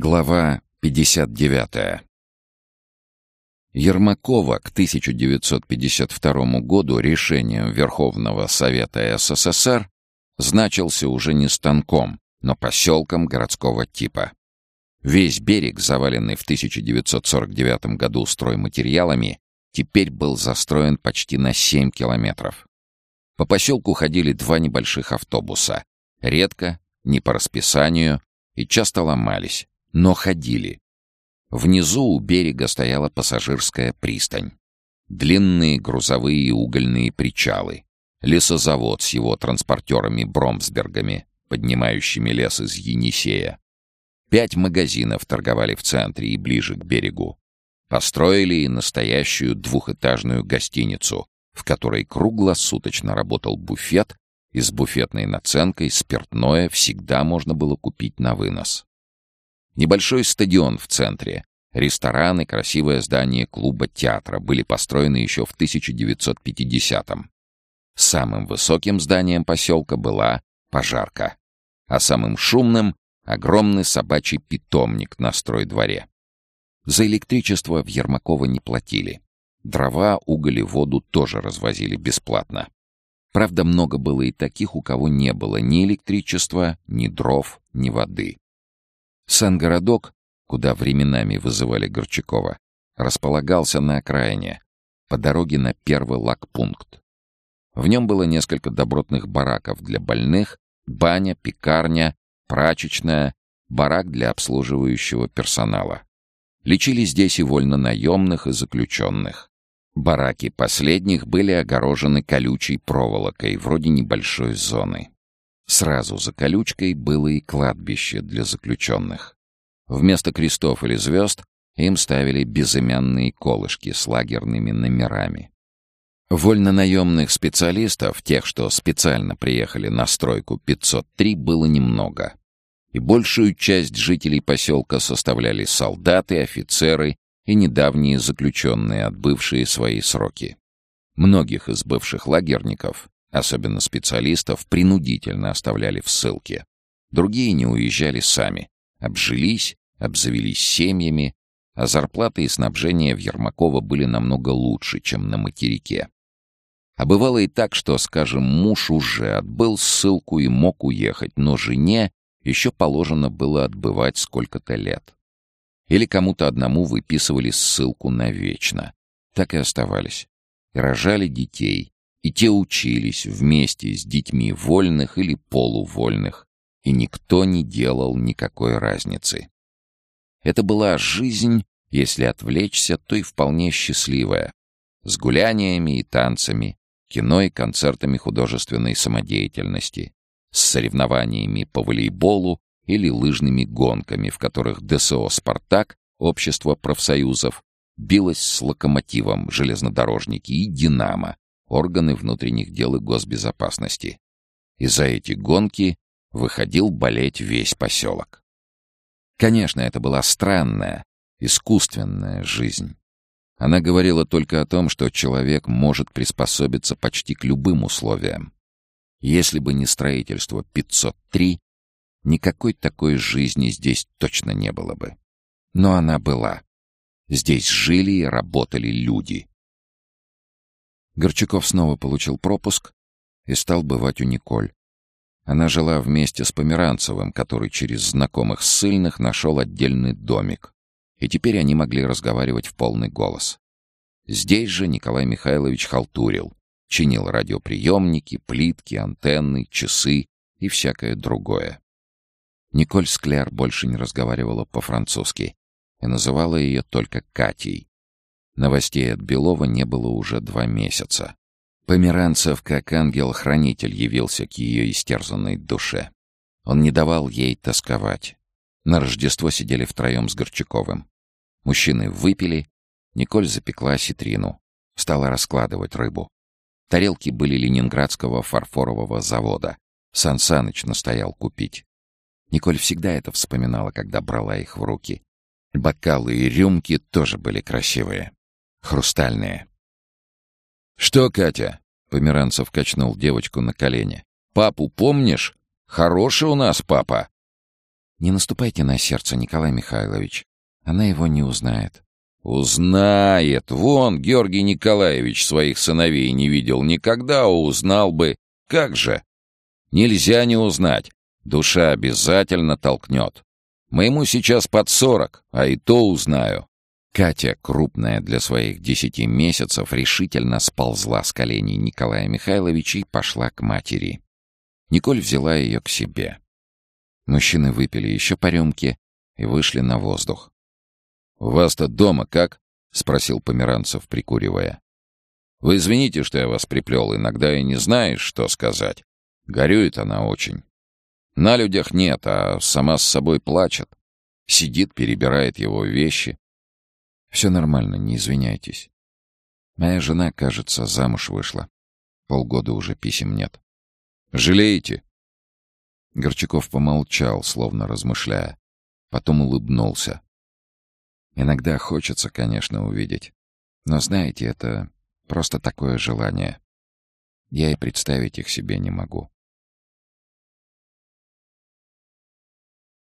Глава 59. Ермакова к 1952 году решением Верховного Совета СССР значился уже не станком, но поселком городского типа. Весь берег, заваленный в 1949 году стройматериалами, теперь был застроен почти на 7 километров. По поселку ходили два небольших автобуса. Редко, не по расписанию, и часто ломались но ходили. Внизу у берега стояла пассажирская пристань. Длинные грузовые и угольные причалы. Лесозавод с его транспортерами-бромсбергами, поднимающими лес из Енисея. Пять магазинов торговали в центре и ближе к берегу. Построили и настоящую двухэтажную гостиницу, в которой круглосуточно работал буфет, и с буфетной наценкой спиртное всегда можно было купить на вынос. Небольшой стадион в центре, рестораны, красивое здание клуба-театра были построены еще в 1950-м. Самым высоким зданием поселка была пожарка, а самым шумным — огромный собачий питомник на стройдворе. За электричество в Ермаково не платили. Дрова, уголь и воду тоже развозили бесплатно. Правда, много было и таких, у кого не было ни электричества, ни дров, ни воды. Сам городок, куда временами вызывали Горчакова, располагался на окраине, по дороге на первый лагпункт. В нем было несколько добротных бараков для больных, баня, пекарня, прачечная, барак для обслуживающего персонала. Лечили здесь и вольнонаемных, и заключенных. Бараки последних были огорожены колючей проволокой, вроде небольшой зоны. Сразу за колючкой было и кладбище для заключенных. Вместо крестов или звезд им ставили безымянные колышки с лагерными номерами. Вольнонаемных специалистов, тех, что специально приехали на стройку 503, было немного. И большую часть жителей поселка составляли солдаты, офицеры и недавние заключенные, отбывшие свои сроки. Многих из бывших лагерников Особенно специалистов принудительно оставляли в ссылке. Другие не уезжали сами. Обжились, обзавелись семьями, а зарплаты и снабжение в Ермаково были намного лучше, чем на материке. А бывало и так, что, скажем, муж уже отбыл ссылку и мог уехать, но жене еще положено было отбывать сколько-то лет. Или кому-то одному выписывали ссылку навечно. Так и оставались. И рожали детей, и те учились вместе с детьми вольных или полувольных, и никто не делал никакой разницы. Это была жизнь, если отвлечься, то и вполне счастливая, с гуляниями и танцами, кино и концертами художественной самодеятельности, с соревнованиями по волейболу или лыжными гонками, в которых ДСО «Спартак», общество профсоюзов, билось с локомотивом железнодорожники и «Динамо», органы внутренних дел и госбезопасности. И за эти гонки выходил болеть весь поселок. Конечно, это была странная, искусственная жизнь. Она говорила только о том, что человек может приспособиться почти к любым условиям. Если бы не строительство 503, никакой такой жизни здесь точно не было бы. Но она была. Здесь жили и работали люди. Горчаков снова получил пропуск и стал бывать у Николь. Она жила вместе с Померанцевым, который через знакомых ссыльных нашел отдельный домик. И теперь они могли разговаривать в полный голос. Здесь же Николай Михайлович халтурил. Чинил радиоприемники, плитки, антенны, часы и всякое другое. Николь Скляр больше не разговаривала по-французски и называла ее только Катей. Новостей от Белова не было уже два месяца. Померанцев, как ангел-хранитель, явился к ее истерзанной душе. Он не давал ей тосковать. На Рождество сидели втроем с Горчаковым. Мужчины выпили, Николь запекла ситрину, стала раскладывать рыбу. Тарелки были ленинградского фарфорового завода. Сан Саныч настоял купить. Николь всегда это вспоминала, когда брала их в руки. Бокалы и рюмки тоже были красивые хрустальные. «Что, Катя?» — Померанцев качнул девочку на колени. «Папу помнишь? Хороший у нас папа!» Не наступайте на сердце, Николай Михайлович. Она его не узнает. Узнает. Вон, Георгий Николаевич своих сыновей не видел никогда, узнал бы. Как же? Нельзя не узнать. Душа обязательно толкнет. Моему сейчас под сорок, а и то узнаю. Катя, крупная для своих десяти месяцев, решительно сползла с коленей Николая Михайловича и пошла к матери. Николь взяла ее к себе. Мужчины выпили еще по рюмке и вышли на воздух. «Вас-то дома как?» — спросил Померанцев, прикуривая. «Вы извините, что я вас приплел. Иногда и не знаешь, что сказать. Горюет она очень. На людях нет, а сама с собой плачет. Сидит, перебирает его вещи. Все нормально, не извиняйтесь. Моя жена, кажется, замуж вышла. Полгода уже писем нет. Жалеете? Горчаков помолчал, словно размышляя. Потом улыбнулся. Иногда хочется, конечно, увидеть. Но знаете, это просто такое желание. Я и представить их себе не могу.